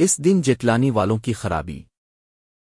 اس دن جٹلانی والوں کی خرابی۔